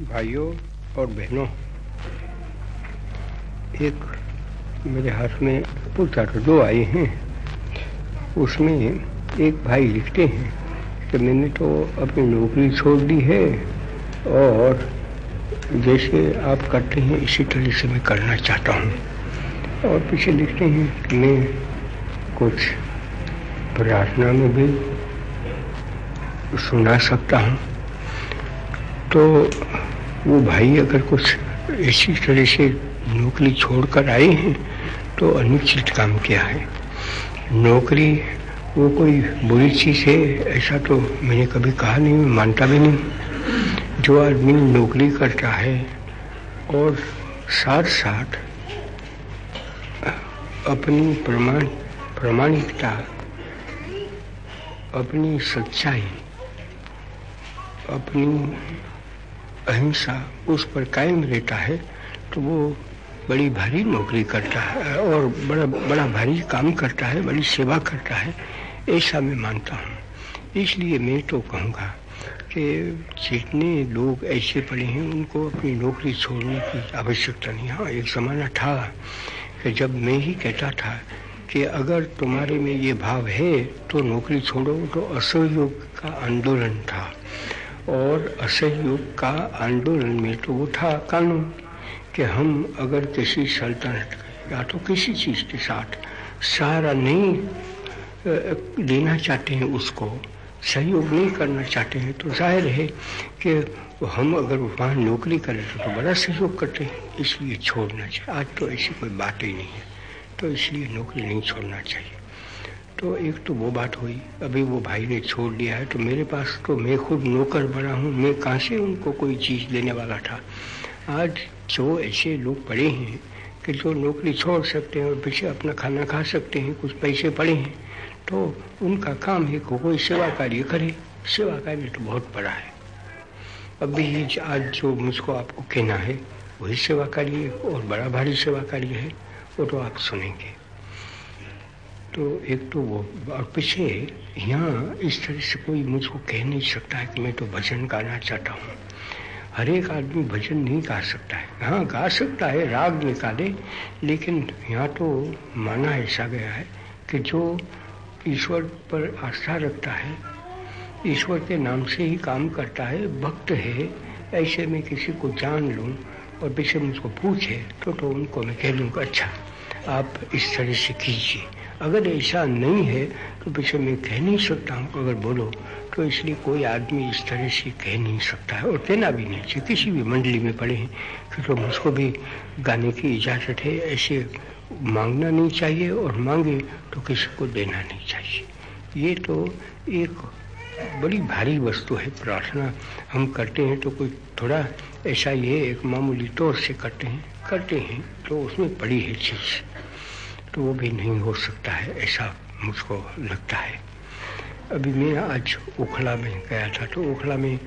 भाइयों और बहनों, एक मेरे हाथ में पुस्तक दो आए हैं। उसमें एक भाई लिखते हैं कि मैंने तो अपनी नौकरी छोड़ दी है और जैसे आप करते हैं, इसी तरह से मैं करना चाहता हूँ। और पीछे लिखते हैं कि मैं कुछ प्रार्थना में भी सुना सकता हूँ। तो वो भाई अगर कुछ इसी तरह से नौकरी छोड़कर आए हैं तो अनिश्चित काम किया है? नौकरी, वो कोई बुरी चीज़ है, ऐसा तो मैंने कभी कहा नहीं, मैं मानता भी नहीं। जो आदमी नौकरी करता है, और साथ साथ अपनी प्रमाण, प्रमाणिकता, अपनी सच्चाई, अपनी अहिंसा उस पर कायम रहता है तो वो बड़ी भारी नौकरी करता है और बड़ा बड़ा भारी काम करता है, बड़ी सेवा करता है, ऐसा मैं मानता हूँ। इसलिए मैं तो कहूँगा कि जितने लोग ऐसे पड़े हैं, उनको अपनी नौकरी छोड़ने की आवश्यकता नहीं हाँ। एक ज़माना था कि जब मैं ही कहता था कि अगर तुम्हारे में ये भाव है तो नौकरी छोड़ो तो असहयोग का आंदोलन था। और असहयोग का आंदोलन में तो था कानून कि हम अगर किसी सल्तनत या तो किसी चीज़ के साथ सहारा नहीं देना चाहते हैं उसको सहयोग नहीं करना चाहते हैं तो ज़ाहिर है कि हम अगर वहाँ नौकरी करें तो, तो बड़ा सहयोग करते हैं। इसलिए छोड़ना चाहिए। आज तो ऐसी कोई बात ही नहीं है। तो इसलिए नौकरी नहीं छोड़ना चाहिए। तो एक तो वो बात हुई, अभी वो भाई ने छोड़ दिया है तो मेरे पास तो मैं खुद नौकर बना हूँ, मैं कहाँ से उनको कोई चीज़ देने वाला था? आज जो ऐसे लोग पड़े हैं कि जो नौकरी छोड़ सकते हैं और पीछे अपना खाना खा सकते हैं, कुछ पैसे पड़े हैं तो उनका काम है कि कोई सेवा कार्य करे। सेवा कार्य तो बहुत बड़ा है। अभी आज जो मुझको आपको कहना है, वही सेवा कार्य और बड़ा भारी सेवा कार्य है, वो तो आप सुनेंगे। तो एक तो वो, और पीछे यहाँ इस तरह से कोई मुझको कह नहीं सकता है कि मैं तो भजन गाना चाहता हूँ। हर एक आदमी भजन नहीं गा सकता है। हाँ गा सकता है, राग निकाले, लेकिन यहाँ तो माना ऐसा गया है कि जो ईश्वर पर आस्था रखता है, ईश्वर के नाम से ही काम करता है, भक्त है, ऐसे में किसी को जान लूँ और पीछे मुझको पूछे तो तो उनको मैं कह दूँगा अच्छा आप इस तरह से कीजिए। अगर ऐसा नहीं है तो पीछे मैं कह नहीं सकता हूँ। अगर बोलो तो इसलिए कोई आदमी इस तरह से कह नहीं सकता है। और कहना भी नहीं चाहिए किसी भी मंडली में पड़े हैं कि तो मुझको भी गाने की इजाज़त है, ऐसे मांगना नहीं चाहिए, और मांगे तो किसी को देना नहीं चाहिए। ये तो एक बड़ी भारी वस्तु है, प्रार्थना हम करते हैं तो कोई थोड़ा ऐसा ये एक मामूली तौर से करते हैं करते हैं तो उसमें पड़ी है चीज़। तो वो भी नहीं हो सकता है, ऐसा मुझको लगता है। अभी मैं आज ओखला में गया था तो ओखला में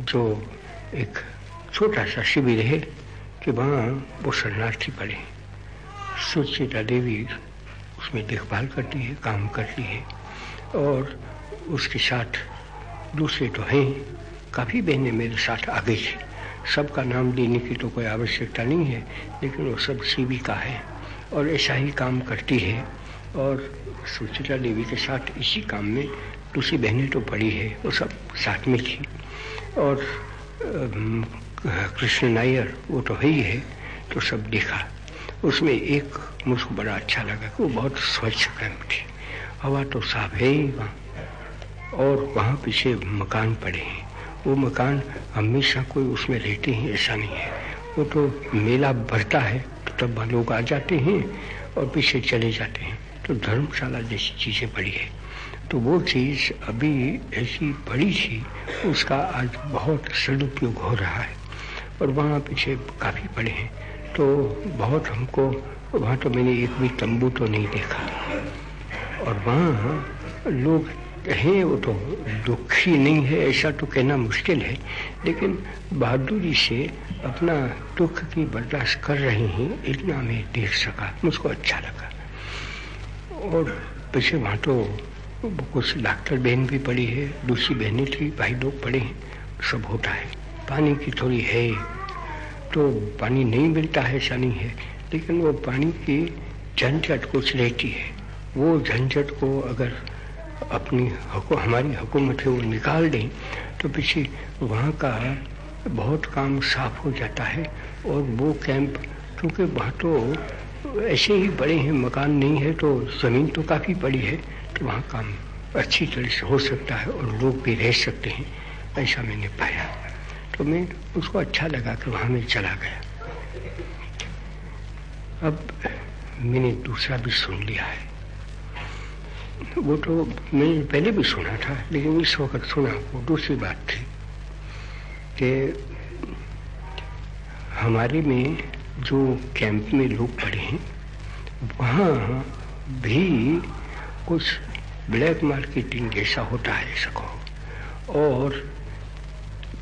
जो एक छोटा सा शिविर है कि वहाँ वो शरणार्थी पड़े सुचिता देवी उसमें देखभाल करती है, काम करती है और उसके साथ दूसरे तो हैं, काफ़ी बहनें मेरे साथ आगे थी सबका नाम देने की तो कोई आवश्यकता नहीं है, लेकिन वो सब शिविका है। और ऐसा ही काम करती है और सुचिता देवी के साथ इसी काम में दूसरी बहनें तो पड़ी है, वो सब साथ में थी। और कृष्ण नायर, वो तो है ही है तो सब देखा। उसमें एक मुझको बड़ा अच्छा लगा कि वो बहुत स्वच्छ कैंप थी। हवा तो साफ़ है ही वहाँ, और वहाँ पीछे मकान पड़े हैं। वो मकान हमेशा कोई उसमें रहते हैं, ऐसा नहीं है। वो तो मेला भरता है तब लोग आ जाते हैं और पीछे चले जाते हैं। तो धर्मशाला जैसी चीज़ें पड़ी है। तो वो चीज़ अभी ऐसी पड़ी थी, उसका आज बहुत सदुपयोग हो रहा है। और वहाँ पीछे काफ़ी पड़े हैं। तो बहुत हमको, वहाँ तो मैंने एक भी तंबू तो नहीं देखा। और वहाँ लोग हैं वो तो दुखी नहीं है, ऐसा तो कहना मुश्किल है। लेकिन बहादुरी से अपना दुख की बर्दाश्त कर रहे हैं, इतना मैं देख सका, मुझको अच्छा लगा। और पीछे वहाँ तो कुछ डॉक्टर बहन भी पड़ी है, दूसरी बहनें थी, भाई लोग पड़े हैं, सब होता है। पानी की थोड़ी है तो पानी नहीं मिलता है, ऐसा नहीं है। लेकिन वो पानी की झंझट कुछ रहती है। वो झंझट को अगर अपनी हकू, हमारी हुकूमत है वो निकाल दें तो पीछे वहाँ का बहुत काम साफ़ हो जाता है और वो कैंप क्योंकि वहाँ तो ऐसे ही बड़े हैं मकान नहीं है तो ज़मीन तो काफ़ी बड़ी है तो वहाँ काम अच्छी तरह से हो सकता है और लोग भी रह सकते हैं ऐसा मैंने पाया। तो मैं उसको अच्छा लगा कि वहाँ मैं चला गया। अब मैंने दूसरा भी सुन लिया है। वो तो मैंने पहले भी सुना था, लेकिन इस वक्त सुना वो दूसरी बात थी कि हमारे में जो कैंप में लोग पड़े हैं, वहाँ भी कुछ ब्लैक मार्केटिंग जैसा होता है, सको। और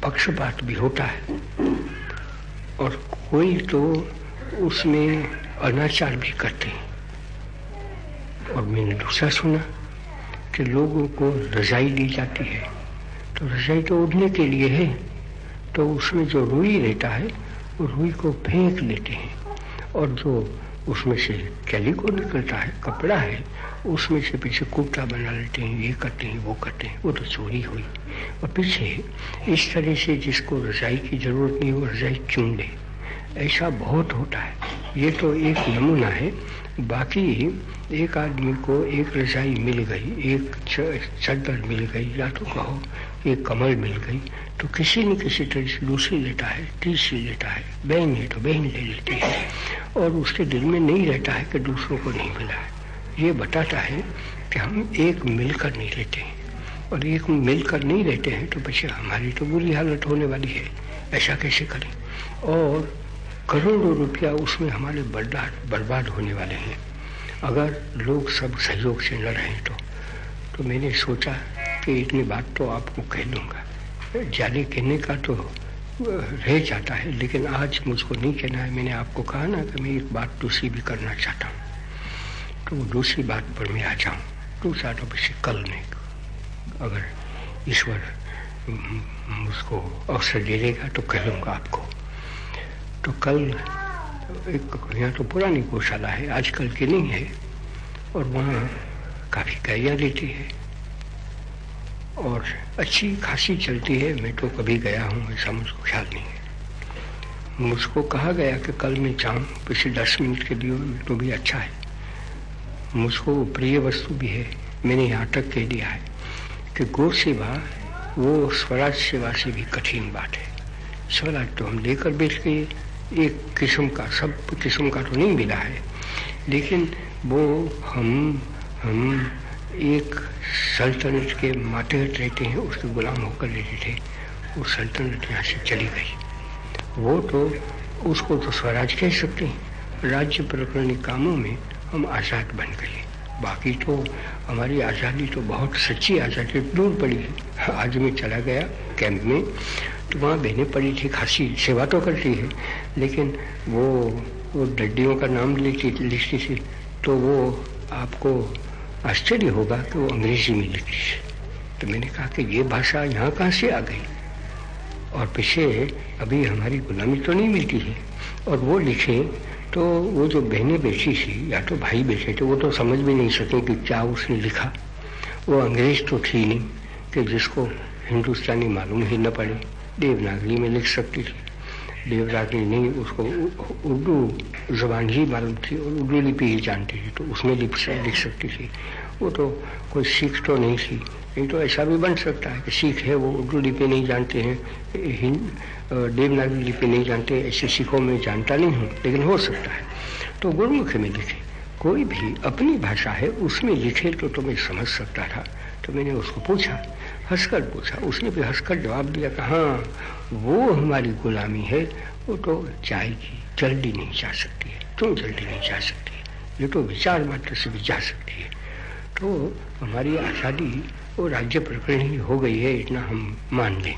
पक्षपात भी होता है। और कोई तो उसमें अनाचार भी करते हैं। और मैंने दूसरा सुना कि लोगों को रजाई दी जाती है। तो रजाई तो उड़ने के लिए है तो उसमें जो रुई रहता है, वो रुई को फेंक लेते हैं। और जो उसमें से कैलिको निकलता है, कपड़ा है, उसमें से पीछे कुर्ता बना लेते हैं, ये करते हैं, वो करते हैं, वो तो चोरी हुई। और पीछे इस तरह से जिसको रजाई की ज़रूरत नहीं, वो रजाई चुन ले। ऐसा बहुत होता है। ये तो एक नमूना है बाकी एक आदमी को एक रजाई मिल गई, एक चद्दर मिल गई, या तो कहो एक कमल मिल गई तो किसी न किसी तरह से दूसरी लेता है, तीसरी लेता है, बहन है तो बहन ले लेती है। और उसके दिल में नहीं रहता है कि दूसरों को नहीं मिला है। ये बताता है कि हम एक मिलकर नहीं रहते हैं। और एक मिलकर नहीं रहते हैं तो बच्चे, हमारी तो बुरी हालत होने वाली है, ऐसा कैसे करें? और करोड़ों रुपया उसमें हमारे बर्बाद बर्बाद होने वाले हैं। अगर लोग सब सहयोग से न रहें तो तो मैंने सोचा कि इतनी बात तो आपको कह दूँगा। जाने कहने का तो रह जाता है, लेकिन आज मुझको नहीं कहना है। मैंने आपको कहा ना कि मैं एक बात दूसरी भी करना चाहता हूँ। तो दूसरी बात पर मैं आ जाऊँ। दूसरा तो पीछे कल नहीं अगर ईश्वर मुझको अवसर दे देगा तो कह लूँगा आपको। तो कल एक यहाँ तो पुरानी गौशाला है, आजकल की नहीं है, और वहाँ काफ़ी गायियाँ लेती है। और अच्छी खासी चलती है, मैं तो कभी गया हूँ, ऐसा मुझको ख्याल नहीं है। मुझको कहा गया कि कल मैं जाऊँ, पिछले दस मिनट के लिए तो भी अच्छा है। मुझको प्रिय वस्तु भी है, मैंने यहाँ तक कह दिया है कि गौ सेवा वो स्वराज सेवा से भी कठिन बात है। स्वराज तो हम लेकर बैठ गए एक किस्म का, सब किस्म का तो नहीं मिला है। लेकिन वो हम हम एक सल्तनत के मातहत रहते हैं उसके गुलाम होकर रहते थे, वो सल्तनत यहाँ से चली गई। वो तो उसको तो स्वराज कह सकते हैं, राज्य प्रकरणी कामों में हम आज़ाद बन गए। बाकी तो हमारी आज़ादी तो बहुत सच्ची आज़ादी, दूर पड़ी। आज मैं चला गया कैंप में वहाँ बहनें पड़ी थी, खासी, सेवा तो करती है, लेकिन वो वो डड्डियों का नाम लिखती लिखती थी तो वो आपको आश्चर्य होगा कि वो अंग्रेज़ी में लिखती है। तो मैंने कहा कि ये भाषा यहाँ कहाँ से आ गई? और पीछे अभी हमारी गुलामी तो नहीं मिलती है। और वो लिखे तो वो जो बहनें बैठी थी, या तो भाई बैठे थे, वो तो समझ भी नहीं सके कि क्या उसने लिखा। वो अंग्रेज़ तो थी नहीं, कि जिसको हिंदुस्तानी मालूम ही न पड़े। देवनागरी में लिख सकती थी। देवनागरी नहीं उसको उर्दू जबान ही मालूम थी और उर्दू लिपि ही जानती थी तो उसमें से लिख सकती थी। वो तो कोई सीख तो नहीं थी। नहीं तो ऐसा भी बन सकता है कि सीख है वो उर्दू लिपि नहीं जानते हैं हिंद देवनागरी लिपि नहीं जानते ऐसे सिखों में जानता नहीं हूँ लेकिन हो सकता है। तो गुरुमुख में लिखे। कोई भी अपनी भाषा है उसमें लिखे तो, तो मैं समझ सकता था। तो मैंने उसको पूछा हंसकर पूछा। उसने भी हंसकर जवाब दिया कि हाँ वो हमारी गुलामी है, वो तो जाएगी जल्दी नहीं जा सकती है। तुम जल्दी नहीं जा सकती ये तो विचार मात्र से भी जा सकती है। तो हमारी आज़ादी वो राज्य प्रकरण ही हो गई है, इतना हम मान लें।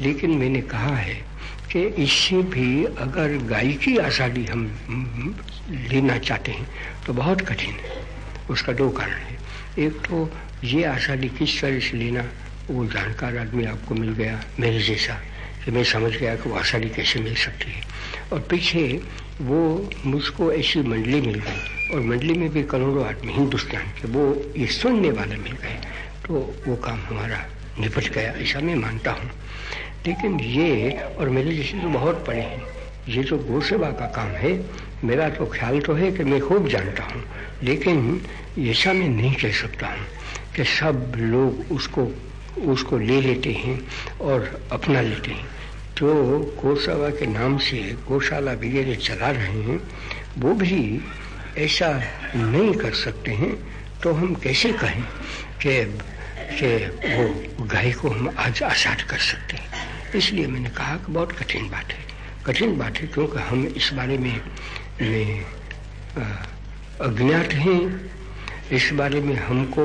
लेकिन मैंने कहा है कि इससे भी अगर गाय की आज़ादी हम लेना चाहते हैं तो बहुत कठिन है। उसका दो कारण है। एक तो ये आज़ादी किस तरह से लेना वो जानकार आदमी आपको मिल गया, मेरे जैसा। कि मैं समझ गया कि वो आसानी कैसे मिल सकती है। और पीछे वो मुझको ऐसी मंडली मिल गई। और मंडली में भी करोड़ों आदमी हिंदुस्तान के, वो ये सुनने वाले मिल गए। तो वो काम हमारा निपट गया, ऐसा मैं मानता हूँ। लेकिन ये, और मेरे जैसे तो बहुत पड़े हैं। ये जो गौ सेवा का काम है, मेरा तो ख्याल तो है कि मैं खूब जानता हूँ। लेकिन ऐसा मैं नहीं कह सकता हूँ कि सब लोग उसको उसको ले लेते हैं और अपना लेते हैं। जो गौसेवा के नाम से गौशाला वगैरह चला रहे हैं वो भी ऐसा नहीं कर सकते हैं। तो हम कैसे कहें कि कि वो गाय को हम आज आज़ाद कर सकते हैं? इसलिए मैंने कहा कि बहुत कठिन बात है। कठिन बात है क्योंकि हम इस बारे में, में अज्ञात हैं। इस बारे में हमको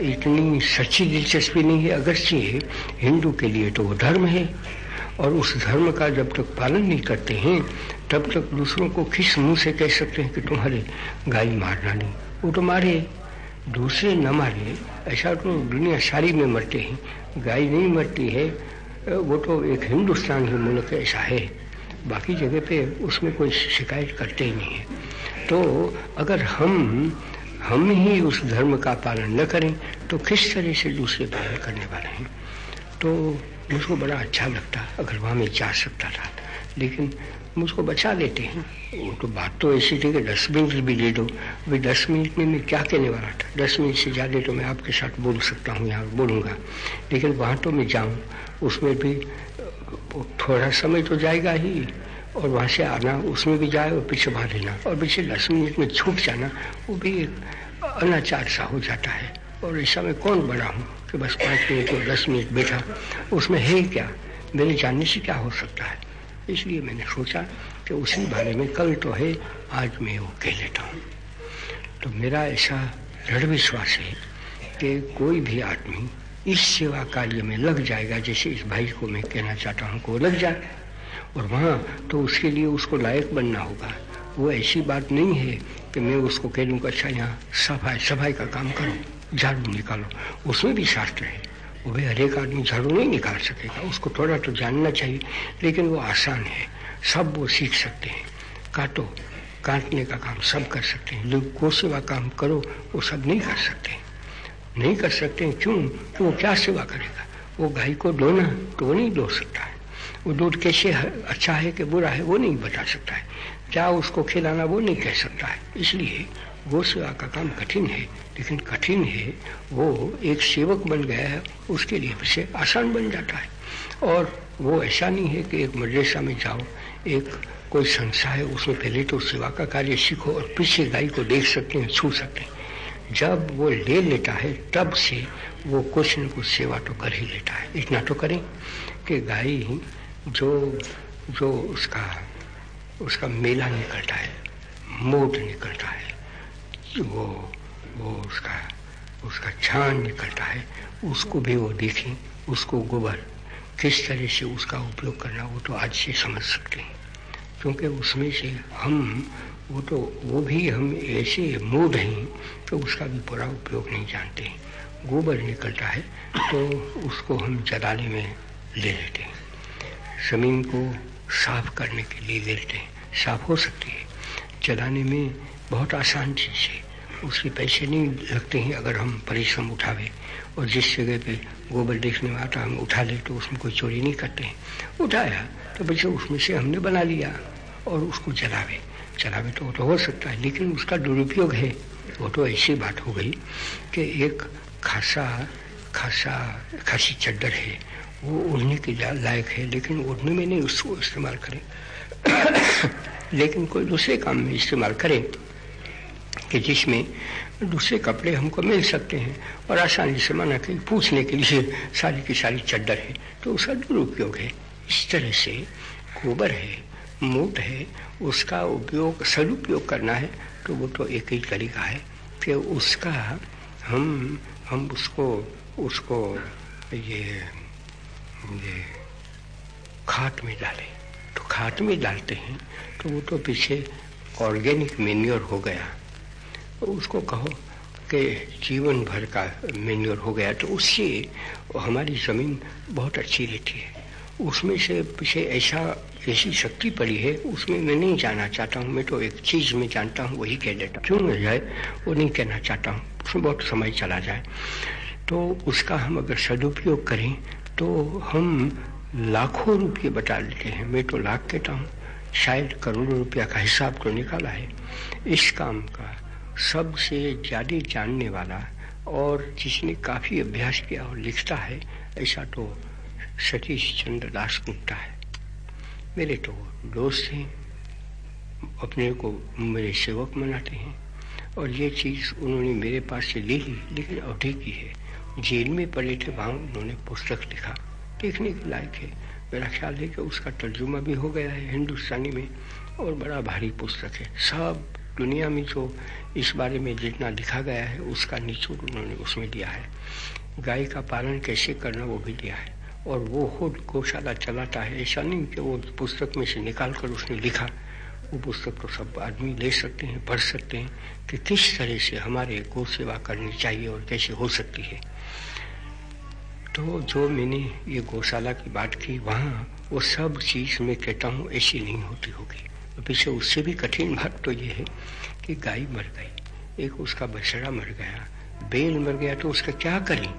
इतनी सच्ची दिलचस्पी नहीं है अगर अगरचे हिंदू के लिए तो वो धर्म है। और उस धर्म का जब तक पालन नहीं करते हैं, तब तक दूसरों को किस मुँह से कह सकते हैं कि तुम्हारे गाय मारना नहीं। वो तो मारे, दूसरे न मारे, ऐसा तो दुनिया सारी में मरते हैं। गाय नहीं मरती है, वो तो एक हिंदुस्तान ही मुल्क ऐसा है। बाकी जगह पे उसमें कोई शिकायत करते ही नहीं है। तो अगर हम हम ही उस धर्म का पालन न करें तो किस तरह से दूसरे पालन करने वाले हैं? तो मुझको बड़ा अच्छा लगता अगर वहाँ में जा सकता था। लेकिन मुझको बचा लेते हैं। वो तो बात तो ऐसी थी कि दस मिनट भी ले दो अभी दस मिनट में मैं क्या कहने वाला था? दस मिनट से ज़्यादा तो मैं आपके साथ बोल सकता हूँ यहाँ बोलूँगा। लेकिन वहाँ तो मैं जाऊँ, उसमें भी थोड़ा समय तो जाएगा ही। और वहाँ से आना, उसमें भी जाए और पीछे बाहर लेना। और पीछे दस मिनट में छूट जाना, वो भी एक अनाचार सा हो जाता है। और ऐसा मैं कौन बड़ा हूँ कि बस पाँच मिनट और दस मिनट बैठा। उसमें है क्या? मेरे जानने से क्या हो सकता है? इसलिए मैंने सोचा कि उसी बारे में कल तो है, आज मैं वो कह लेता हूँ। तो मेरा ऐसा दृढ़ विश्वास है कि कोई भी आदमी इस सेवा कार्य में लग जाएगा, जैसे इस भाई को मैं कहना चाहता हूँ को लग जाए और वहाँ तो उसके लिए उसको लायक बनना होगा। वो ऐसी बात नहीं है कि मैं उसको कह दूँ अच्छा यहाँ सफ़ाई सफ़ाई का काम करो, झाड़ू निकालो। उसमें भी शास्त्र है। वो हर एक आदमी झाड़ू नहीं निकाल सकेगा। उसको थोड़ा तो जानना चाहिए, लेकिन वो आसान है। सब वो सीख सकते हैं। काटो, काटने का काम सब कर सकते हैं। लोग को सेवा काम करो, वो सब नहीं कर सकते। नहीं कर सकते क्यों? तो वो क्या सेवा करेगा? वो गाय को धोना तो वो नहीं धो सकता है। वो दूध कैसे अच्छा है कि बुरा है, वो नहीं बता सकता है। क्या उसको खिलाना वो नहीं कह सकता है। इसलिए गो सेवा का काम कठिन है, लेकिन कठिन है, वो एक सेवक बन गया है, उसके लिए वैसे आसान बन जाता है। और वो ऐसा नहीं है कि एक मदरसा में जाओ, एक कोई संस्था है, उसमें पहले तो सेवा का कार्य सीखो और पीछे गाय को देख सकते हैं, छू सकते हैं। जब वो ले लेता है, तब से वो कुछ न कुछ सेवा तो कर ही लेता है। इतना तो करें कि गाय जो जो उसका उसका मेला निकलता है मोट निकलता है, वो वो उसका उसका छान निकलता है, उसको भी वो देखें, उसको गोबर, किस तरह से उसका उपयोग करना, वो तो आज से समझ सकते हैं। क्योंकि उसमें से हम, वो तो वो भी हम ऐसे मूड हैं तो उसका भी पूरा उपयोग नहीं जानते गोबर निकलता है तो उसको हम जलाने में ले लेते हैं। ज़मीन को साफ़ करने के लिए लेते हैं। साफ़ हो सकती है। जलाने में बहुत आसान चीज़ है। उसके पैसे नहीं लगते हैं अगर हम परिश्रम उठावे। और जिस जगह पे गोबर देखने में आता हम उठा ले तो उसमें कोई चोरी नहीं करते हैं। उठाया तो बच्चे, उसमें से हमने बना लिया और उसको जलावे। जलावे तो वो तो हो सकता है, लेकिन उसका दुरुपयोग है। वो तो ऐसी बात हो गई कि एक खासा खासा, खासी चद्दर है। वो उड़ने के लायक है, लेकिन उड़ने में नहीं, उसको इस्तेमाल करें। लेकिन कोई दूसरे काम में इस्तेमाल करें कि जिसमें दूसरे कपड़े हमको मिल सकते हैं और आसानी से माना कि पूछने के लिए सारी की सारी चद्दर है तो उसका दुरुपयोग है। इस तरह से गोबर है, मूट है, उसका उपयोग, सदुपयोग करना है तो वो तो एक ही तरीका है कि उसका हम हम उसको उसको ये ये खाट में डालें। तो खाद में डालते हैं तो वो तो पीछे ऑर्गेनिक मेन्योर हो गया। तो उसको कहो कि जीवन भर का मेन्योर हो गया। तो उससे हमारी ज़मीन बहुत अच्छी रहती है। उसमें से पीछे ऐसा, ऐसी शक्ति पड़ी है, उसमें मैं नहीं जाना चाहता हूँ। मैं तो एक चीज़ में जानता हूँ, वही कह देता क्यों न जाए, वो नहीं कहना चाहता हूँ। उसमें बहुत समय चला जाए। तो उसका हम अगर सदुपयोग करें तो हम लाखों रुपये बता लेते हैं। मैं तो लाख कहता हूँ। शायद करोड़ों रुपया का हिसाब तो निकाला है। इस काम का सबसे ज़्यादा जानने वाला और जिसने काफ़ी अभ्यास किया और लिखता है, ऐसा तो सतीश चंद्र दास गुप्ता है। मेरे तो दोस्त हैं, अपने को मेरे सेवक मनाते हैं और ये चीज़ उन्होंने मेरे पास से ले ली लेकिन अवधि की है। जेल में पड़े थे, वहाँ उन्होंने पुस्तक लिखा। देखने के लायक है। मेरा ख्याल है कि उसका तर्जुमा भी हो गया है हिंदुस्तानी में, और बड़ा भारी पुस्तक है। सब दुनिया में जो इस बारे में जितना लिखा गया है, उसका निचोड़ उन्होंने उसमें दिया है। गाय का पालन कैसे करना वो भी दिया है। और वो खुद गौशाला चलाता है। ऐसा नहीं कि वो पुस्तक में से निकाल कर उसने लिखा। वो पुस्तक तो सब आदमी ले सकते हैं, पढ़ सकते हैं कि किस तरह से हमारे गौ सेवा करनी चाहिए और कैसे हो सकती है। तो जो मैंने ये गौशाला की बात की, वहाँ वो सब चीज़ मैं कहता हूँ, ऐसी नहीं होती होगी। तो पीछे उससे भी कठिन बात तो ये है कि गाय मर गई, एक उसका बछड़ा मर गया, बेल मर गया तो उसका क्या करें?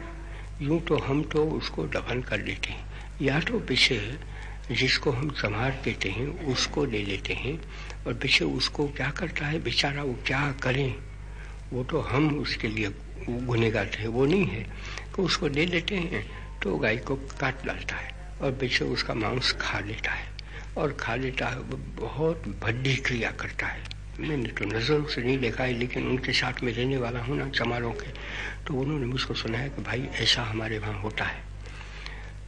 यूँ तो हम तो उसको दफन कर देते हैं। या तो पीछे जिसको हम संभार देते हैं, उसको ले लेते हैं और पीछे उसको क्या करता है? बेचारा वो क्या करें? वो तो हम उसके लिए गुनेगार थे, वो नहीं है। तो उसको ले लेते हैं तो गाय को काट डालता है और पीछे उसका मांस खा लेता है और खा लेता है, वो बहुत भड्डी क्रिया करता है। मैंने तो नज़रों से नहीं देखा है, लेकिन उनके साथ में रहने वाला हूँ ना, चमारों के। तो उन्होंने मुझको सुनाया कि भाई, ऐसा हमारे वहाँ होता है।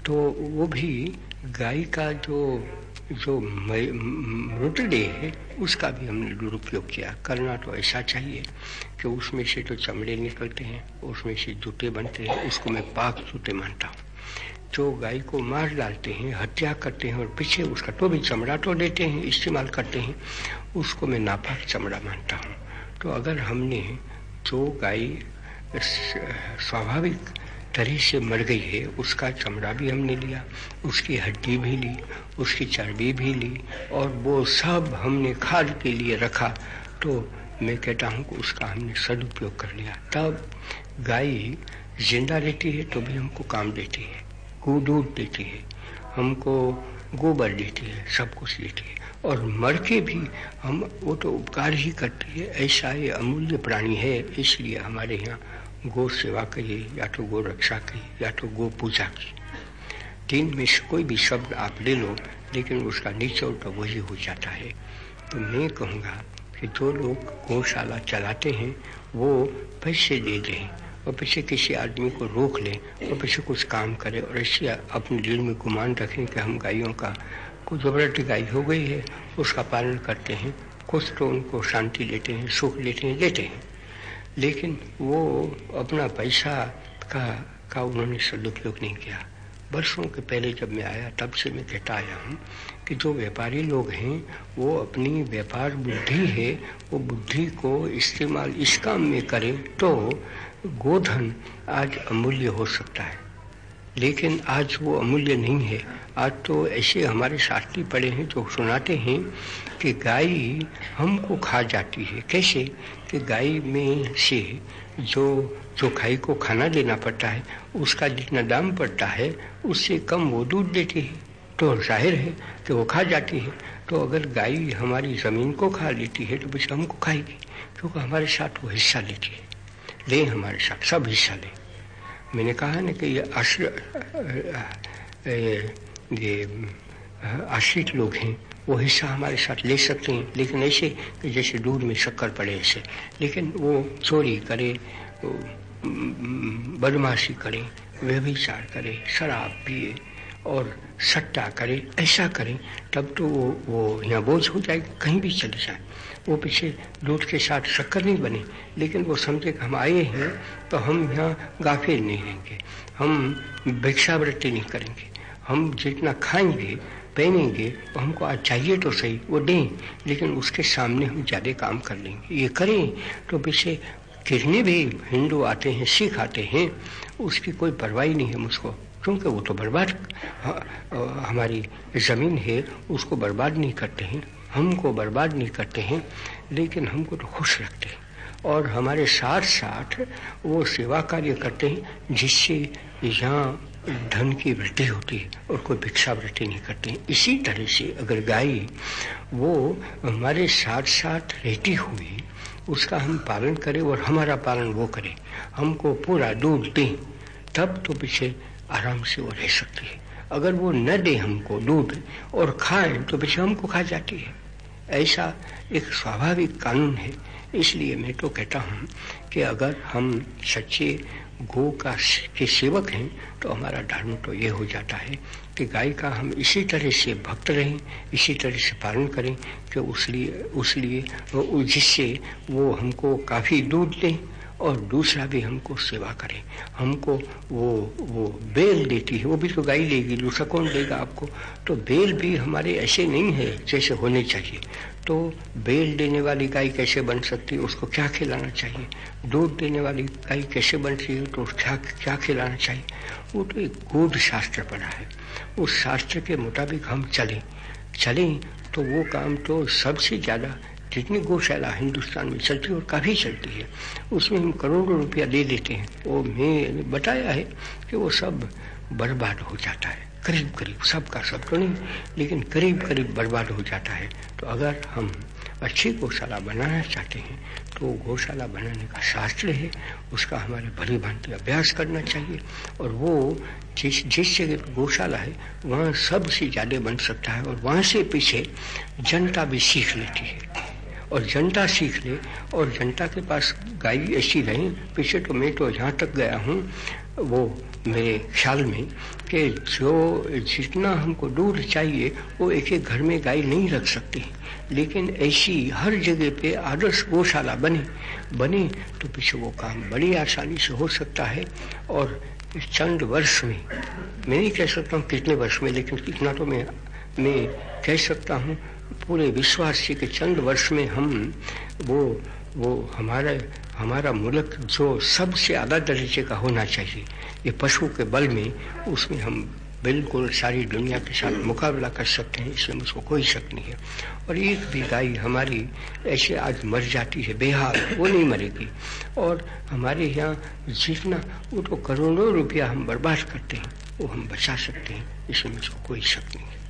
तो वो भी गाय का जो जो मृतदेह है, उसका भी हमने दुरुपयोग किया। करना तो ऐसा चाहिए कि उसमें से तो चमड़े निकलते हैं, उसमें से जूते बनते हैं, उसको मैं पाक जूते मानता हूँ। जो गाय को मार डालते हैं, हत्या करते हैं और पीछे उसका तो भी चमड़ा तो देते हैं, इस्तेमाल करते हैं, उसको मैं नापाक चमड़ा मानता हूँ। तो अगर हमने जो गाय स्वाभाविक तरह से मर गई है, उसका चमड़ा भी हमने लिया, उसकी हड्डी भी ली, उसकी चर्बी भी ली, और वो सब हमने खाद के लिए रखा। तो मैं कहता हूँ कि उसका हमने सदुपयोग कर लिया। तब गाय ज़िंदा रहती है तो भी हमको काम देती है गो दूध देती है, हमको गोबर देती है, सब कुछ देती है। और मर के भी हम, वो तो उपकार ही करती है, ऐसा ये अमूल्य प्राणी है, इसलिए हमारे यहाँ गो सेवा कहिए या तो गो रक्षा कहिए या तो गो पूजा की। तीन में से कोई भी शब्द आप ले लो, लेकिन उसका निचोड़ तो वही हो जाता है। तो मैं कहूँगा कि जो लोग गौशाला चलाते हैं, वो पैसे दे दें, और पैसे किसी आदमी को रोक लें, और पीछे कुछ काम करें, और ऐसे अपने दिल में गुमान रखें कि हम गायों का, कुछ ज़बरदस्ती गाय हो गई है, उसका पालन करते हैं, कुछ तो उनको शांति देते हैं, सुख लेते हैं, देते हैं। लेकिन वो अपना पैसा का का उन्होंने सदुपयोग नहीं किया। वर्षों के पहले जब मैं आया, तब से मैं कहता आया हूँ कि जो व्यापारी लोग हैं, वो अपनी व्यापार बुद्धि है, वो बुद्धि को इस्तेमाल इस काम में करें तो गोधन आज अमूल्य हो सकता है। लेकिन आज वो अमूल्य नहीं है। आज तो ऐसे हमारे शास्त्री पड़े हैं जो सुनाते हैं कि गाय हमको खा जाती है। कैसे? कि गाय में से जो जो खाई को खाना देना पड़ता है, उसका जितना दाम पड़ता है, उससे कम वो दूध देती है। तो ज़ाहिर है कि वो खा जाती है। तो अगर गाय हमारी ज़मीन को खा लेती है तो बस हमको खाएगी, क्योंकि हमारे साथ वो हिस्सा लेती है। ले हमारे साथ, सब हिस्सा ले। मैंने कहा ना कि ये ये आश्रित लोग हैं, वो हिस्सा हमारे साथ ले सकते हैं। लेकिन ऐसे कि जैसे दूध में शक्कर पड़े ऐसे। लेकिन वो चोरी करे बदमाशी करे, व्यभिचार करे, शराब पिए और सट्टा करें, ऐसा करें, तब तो वो वो यहाँ बोझ हो जाए कहीं भी चले जाए। वो पीछे दूध के साथ शक्कर नहीं बने, लेकिन वो समझे कि हम आए हैं तो हम यहाँ गाफिल नहीं रहेंगे। हम भिक्षावृत्ति नहीं करेंगे। हम जितना खाएँगे, पहनेंगे तो हमको आज चाहिए तो सही, वो दें, लेकिन उसके सामने हम ज़्यादा काम कर लेंगे। ये करें तो पीछे कितने भी हिंदू आते हैं, सिख आते हैं, उसकी कोई परवाही नहीं है मुझको। क्योंकि वो तो बर्बाद हमारी ज़मीन है, उसको बर्बाद नहीं करते हैं, हमको बर्बाद नहीं करते हैं, लेकिन हमको तो खुश रखते हैं। और हमारे साथ साथ वो सेवा कार्य करते हैं, जिससे यहाँ धन की वृद्धि होती है और कोई भिक्षा वृद्धि नहीं करते हैं। इसी तरह से अगर गाय वो हमारे साथ साथ रहती हुई, उसका हम पालन करें और हमारा पालन वो करे, हमको पूरा दूध दें, तब तो पीछे आराम से वो रह सकती है। अगर वो न दे हमको दूध और खाए तो पीछे हमको खा जाती है। ऐसा एक स्वाभाविक कानून है। इसलिए मैं तो कहता हूँ कि अगर हम सच्चे गो का के सेवक हैं तो हमारा धर्म तो ये हो जाता है कि गाय का हम इसी तरह से भक्त रहें, इसी तरह से पालन करें कि उस लिए उस लिए जिससे वो हमको काफ़ी दूध दें और दूसरा भी हमको सेवा करे। हमको वो वो बेल देती है, वो भी तो गाय देगी, दूसरा कौन देगा आपको? तो बेल भी हमारे ऐसे नहीं है जैसे होने चाहिए। तो बेल देने वाली गाय कैसे बन सकती है? उसको क्या खिलाना चाहिए? दूध देने वाली गाय कैसे बनती है? तो क्या क्या खिलाना चाहिए? वो तो एक गोद शास्त्र पड़ा है। उस शास्त्र के मुताबिक हम चलें। चलें तो वो काम तो सबसे ज़्यादा जितनी गौशाला हिंदुस्तान में चलती है और काफ़ी चलती है, उसमें हम करोड़ों रुपया दे देते हैं। वो मैं बताया है कि वो सब बर्बाद हो जाता है। करीब करीब सबका सब तो नहीं, लेकिन करीब करीब बर्बाद हो जाता है। तो अगर हम अच्छी गौशाला बनाना चाहते हैं तो गौशाला बनाने का शास्त्र है, उसका हमारे भली भांति अभ्यास करना चाहिए। और वो जिस जिस जगह गौशाला है, वहाँ सबसे ज़्यादा बन सकता है और वहाँ से पीछे जनता भी सीख लेती है। और जनता सीख ले, और जनता के पास गाय ऐसी रही, पीछे तो मैं तो जहाँ तक गया हूँ, वो मेरे ख्याल में कि जो जितना हमको दूध चाहिए, वो एक एक घर में गाय नहीं रख सकते। लेकिन ऐसी हर जगह पे आदर्श गौशाला बने बने तो पीछे वो काम बड़ी आसानी से हो सकता है। और चंद वर्ष में, मैं नहीं कह सकता हूँ कितने वर्ष में, लेकिन कितना तो मैं मैं कह सकता हूँ पूरे विश्वास से कि चंद वर्ष में हम वो वो हमारा हमारा मुल्क जो सबसे आधा दर्जे का होना चाहिए, ये पशु के बल में उसमें हम बिल्कुल सारी दुनिया के साथ मुकाबला कर सकते हैं, इसमें मुझको कोई शक नहीं है। और एक भी गाय हमारी ऐसे आज मर जाती है, बेहाल, वो नहीं मरेगी। और हमारे यहाँ जितना, वो तो करोड़ों रुपया हम बर्बाद करते हैं, वो हम बचा सकते हैं, इसमें मुझको कोई शक नहीं है।